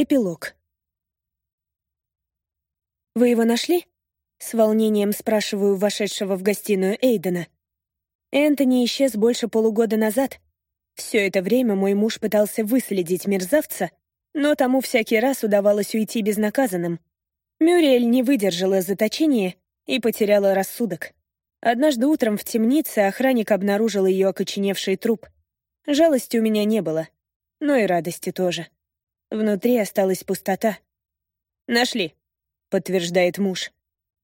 Эпилог. «Вы его нашли?» — с волнением спрашиваю вошедшего в гостиную Эйдена. Энтони исчез больше полугода назад. Все это время мой муж пытался выследить мерзавца, но тому всякий раз удавалось уйти безнаказанным. Мюриэль не выдержала заточения и потеряла рассудок. Однажды утром в темнице охранник обнаружил ее окоченевший труп. Жалости у меня не было, но и радости тоже. Внутри осталась пустота. «Нашли», — подтверждает муж.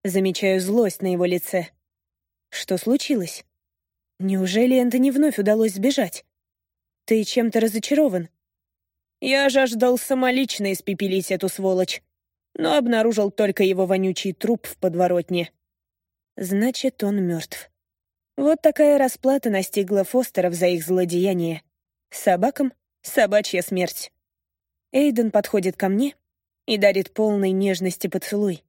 Замечаю злость на его лице. Что случилось? Неужели Энтони вновь удалось сбежать? Ты чем-то разочарован? Я жаждал самолично испепелить эту сволочь, но обнаружил только его вонючий труп в подворотне. Значит, он мертв. Вот такая расплата настигла Фостеров за их злодеяние. Собакам — собачья смерть. Эйден подходит ко мне и дарит полной нежности поцелуй.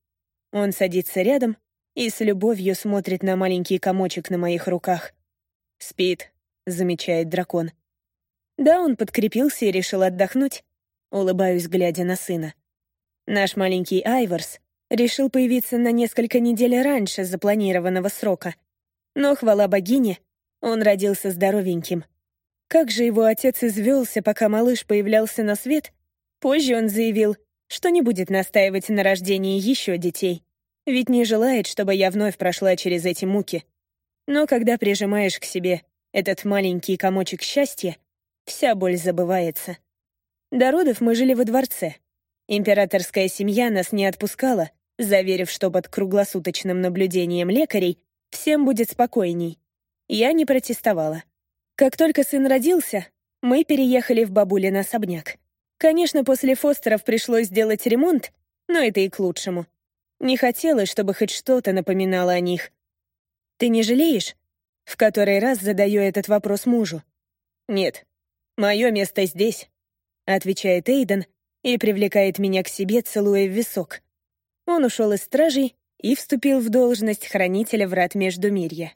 Он садится рядом и с любовью смотрит на маленький комочек на моих руках. «Спит», — замечает дракон. Да, он подкрепился и решил отдохнуть. Улыбаюсь, глядя на сына. Наш маленький Айворс решил появиться на несколько недель раньше запланированного срока. Но, хвала богине, он родился здоровеньким. Как же его отец извелся, пока малыш появлялся на свет, Позже он заявил, что не будет настаивать на рождении еще детей, ведь не желает, чтобы я вновь прошла через эти муки. Но когда прижимаешь к себе этот маленький комочек счастья, вся боль забывается. До родов мы жили во дворце. Императорская семья нас не отпускала, заверив, что под круглосуточным наблюдением лекарей всем будет спокойней. Я не протестовала. Как только сын родился, мы переехали в бабулин особняк. Конечно, после Фостеров пришлось сделать ремонт, но это и к лучшему. Не хотелось, чтобы хоть что-то напоминало о них. «Ты не жалеешь?» В который раз задаю этот вопрос мужу. «Нет, мое место здесь», — отвечает Эйден и привлекает меня к себе, целуя в висок. Он ушел из стражей и вступил в должность хранителя врат Междумирья.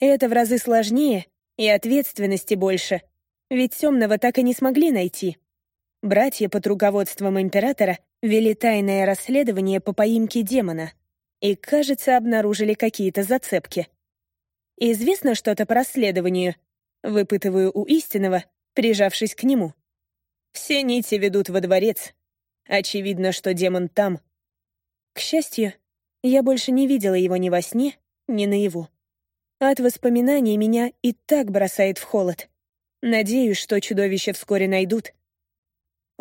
Это в разы сложнее и ответственности больше, ведь темного так и не смогли найти. Братья под руководством императора вели тайное расследование по поимке демона и, кажется, обнаружили какие-то зацепки. «Известно что-то по расследованию?» Выпытываю у истинного, прижавшись к нему. «Все нити ведут во дворец. Очевидно, что демон там». К счастью, я больше не видела его ни во сне, ни наяву. От воспоминаний меня и так бросает в холод. Надеюсь, что чудовище вскоре найдут —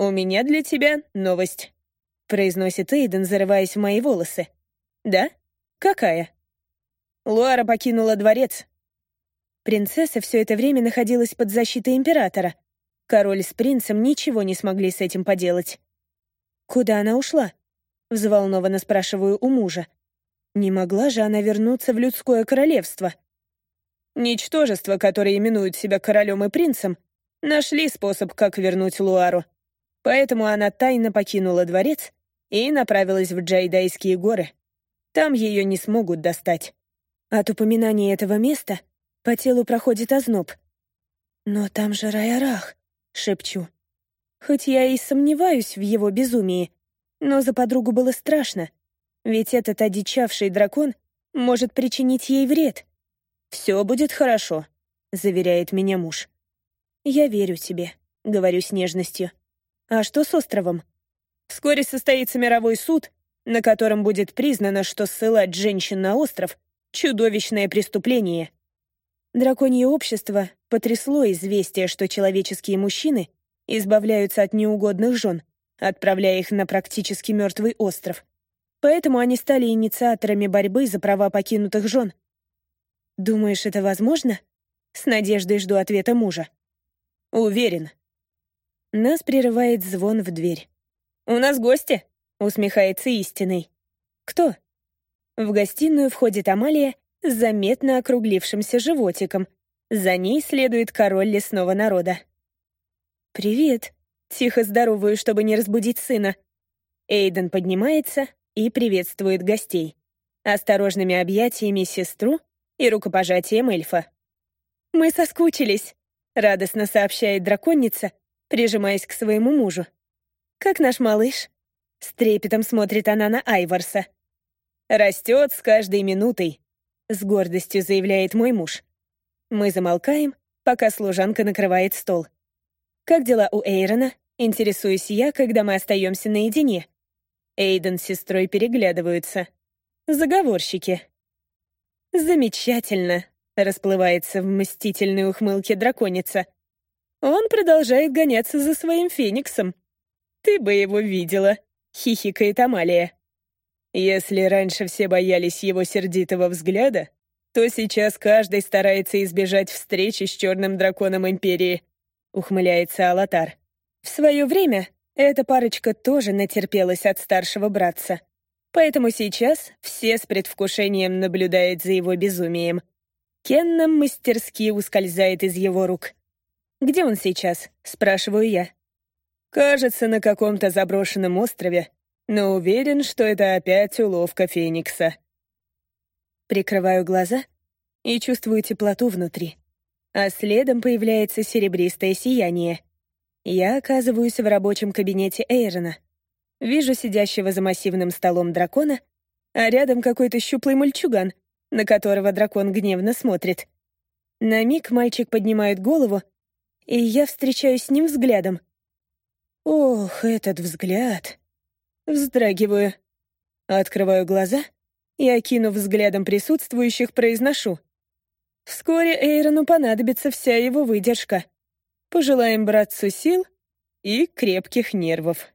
«У меня для тебя новость», — произносит Эйден, зарываясь в мои волосы. «Да? Какая?» Луара покинула дворец. Принцесса все это время находилась под защитой императора. Король с принцем ничего не смогли с этим поделать. «Куда она ушла?» — взволнованно спрашиваю у мужа. «Не могла же она вернуться в людское королевство?» Ничтожества, которые именуют себя королем и принцем, нашли способ, как вернуть Луару. Поэтому она тайно покинула дворец и направилась в Джайдайские горы. Там ее не смогут достать. От упоминания этого места по телу проходит озноб. «Но там же Райарах», — шепчу. Хоть я и сомневаюсь в его безумии, но за подругу было страшно, ведь этот одичавший дракон может причинить ей вред. «Все будет хорошо», — заверяет меня муж. «Я верю тебе», — говорю с нежностью. А что с островом? Вскоре состоится мировой суд, на котором будет признано, что ссылать женщин на остров — чудовищное преступление. Драконье общество потрясло известие, что человеческие мужчины избавляются от неугодных жен, отправляя их на практически мертвый остров. Поэтому они стали инициаторами борьбы за права покинутых жен. «Думаешь, это возможно?» С надеждой жду ответа мужа. «Уверен», нас прерывает звон в дверь. «У нас гости!» — усмехается истинный. «Кто?» В гостиную входит Амалия с заметно округлившимся животиком. За ней следует король лесного народа. «Привет!» — тихо здоровую, чтобы не разбудить сына. Эйден поднимается и приветствует гостей. Осторожными объятиями сестру и рукопожатием эльфа. «Мы соскучились», — радостно сообщает драконица, прижимаясь к своему мужу. «Как наш малыш?» С трепетом смотрит она на Айварса. «Растет с каждой минутой», — с гордостью заявляет мой муж. Мы замолкаем, пока служанка накрывает стол. «Как дела у Эйрона?» — интересуюсь я, когда мы остаемся наедине. Эйден с сестрой переглядываются. Заговорщики. «Замечательно», — расплывается в мстительной ухмылке драконица. «Он продолжает гоняться за своим фениксом. Ты бы его видела», — хихикает Амалия. «Если раньше все боялись его сердитого взгляда, то сейчас каждый старается избежать встречи с черным драконом Империи», — ухмыляется Алатар. «В свое время эта парочка тоже натерпелась от старшего братца. Поэтому сейчас все с предвкушением наблюдают за его безумием. Кеннам мастерски ускользает из его рук. «Где он сейчас?» — спрашиваю я. «Кажется, на каком-то заброшенном острове, но уверен, что это опять уловка Феникса». Прикрываю глаза и чувствую теплоту внутри. А следом появляется серебристое сияние. Я оказываюсь в рабочем кабинете Эйрона. Вижу сидящего за массивным столом дракона, а рядом какой-то щуплый мальчуган, на которого дракон гневно смотрит. На миг мальчик поднимает голову, и я встречаюсь с ним взглядом. Ох, этот взгляд. Вздрагиваю. Открываю глаза — и, окинув взглядом присутствующих, произношу. Вскоре Эйрону понадобится вся его выдержка. Пожелаем братцу сил и крепких нервов.